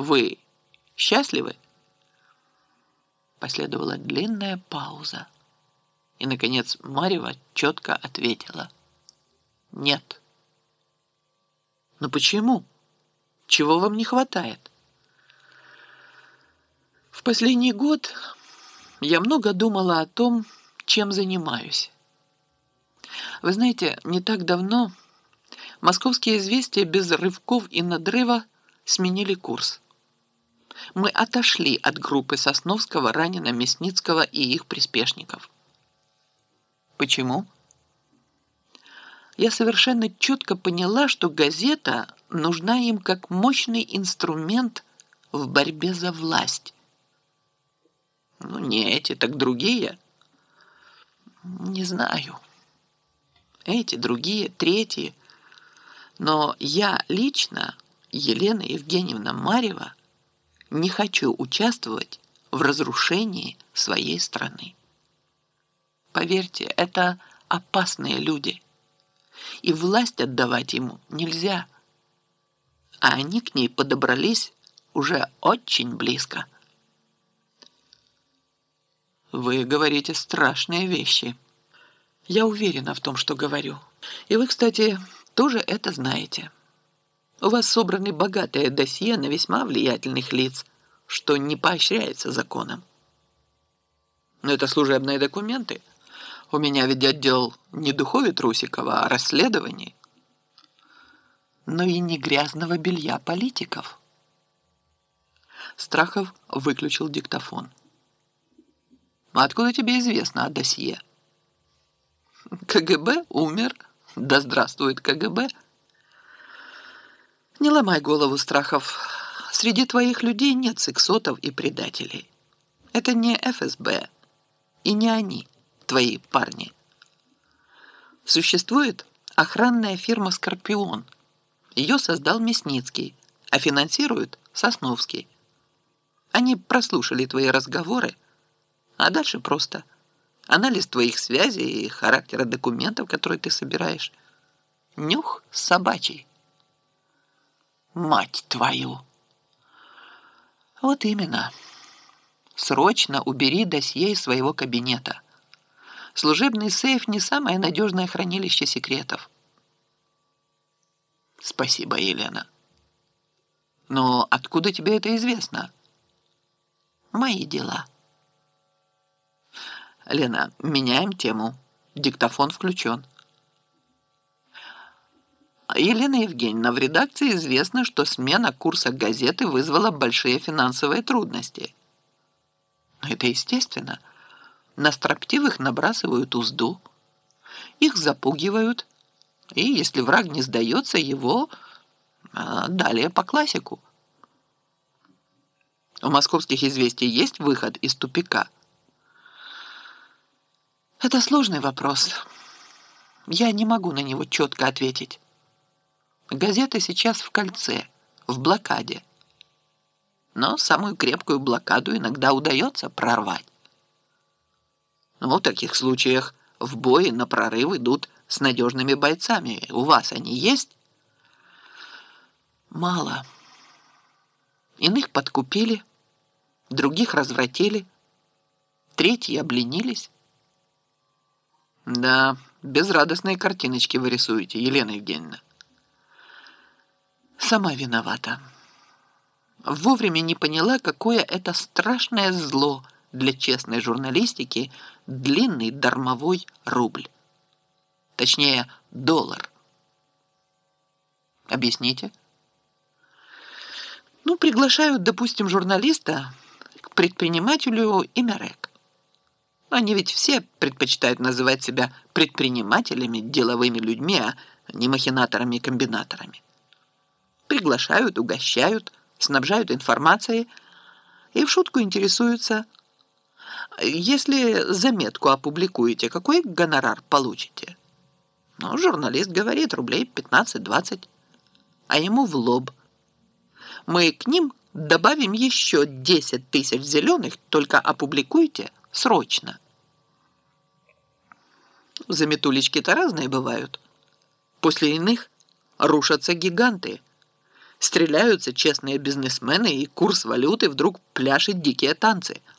Вы счастливы? Последовала длинная пауза. И, наконец, Марева четко ответила. Нет. Но почему? Чего вам не хватает? В последний год я много думала о том, чем занимаюсь. Вы знаете, не так давно московские известия без рывков и надрыва сменили курс. Мы отошли от группы Сосновского, Ранина, Мясницкого и их приспешников. Почему? Я совершенно четко поняла, что газета нужна им как мощный инструмент в борьбе за власть. Ну, не эти, так другие. Не знаю. Эти, другие, третьи. Но я лично, Елена Евгеньевна Марьева, не хочу участвовать в разрушении своей страны. Поверьте, это опасные люди. И власть отдавать ему нельзя. А они к ней подобрались уже очень близко. Вы говорите страшные вещи. Я уверена в том, что говорю. И вы, кстати, тоже это знаете. У вас собраны богатые досье на весьма влиятельных лиц, что не поощряется законом. Но это служебные документы. У меня ведь отдел не Духови Трусикова, а расследований. Но и не грязного белья политиков. Страхов выключил диктофон. Откуда тебе известно о досье? КГБ умер. Да здравствует КГБ. Не ломай голову, Страхов. Среди твоих людей нет сексотов и предателей. Это не ФСБ. И не они, твои парни. Существует охранная фирма «Скорпион». Ее создал Мясницкий, а финансирует Сосновский. Они прослушали твои разговоры, а дальше просто анализ твоих связей и характера документов, которые ты собираешь. Нюх собачий. Мать твою! Вот именно. Срочно убери досье из своего кабинета. Служебный сейф не самое надежное хранилище секретов. Спасибо, Елена. Но откуда тебе это известно? Мои дела. Лена, меняем тему. Диктофон включен. Елена Евгеньевна, в редакции известно, что смена курса газеты вызвала большие финансовые трудности. Но это естественно. На строптивых набрасывают узду, их запугивают, и если враг не сдается, его а, далее по классику. У московских известий есть выход из тупика – это сложный вопрос. Я не могу на него четко ответить. Газета сейчас в кольце, в блокаде. Но самую крепкую блокаду иногда удается прорвать. Ну, в таких случаях в бой на прорыв идут с надежными бойцами. У вас они есть? Мало. Иных подкупили, других развратили, третьи обленились. Да, безрадостные картиночки вы рисуете, Елена Евгеньевна. Сама виновата. Вовремя не поняла, какое это страшное зло для честной журналистики длинный дармовой рубль. Точнее, доллар. Объясните. Ну, приглашают, допустим, журналиста к предпринимателю Имерек. Они ведь все предпочитают называть себя предпринимателями, деловыми людьми, а не махинаторами и комбинаторами. Приглашают, угощают, снабжают информацией и в шутку интересуются. Если заметку опубликуете, какой гонорар получите? Ну, журналист говорит, рублей 15-20, а ему в лоб. Мы к ним добавим еще 10 тысяч зеленых, только опубликуйте – Срочно. Заметулечки-то разные бывают. После иных рушатся гиганты. Стреляются честные бизнесмены, и курс валюты вдруг пляшет дикие танцы –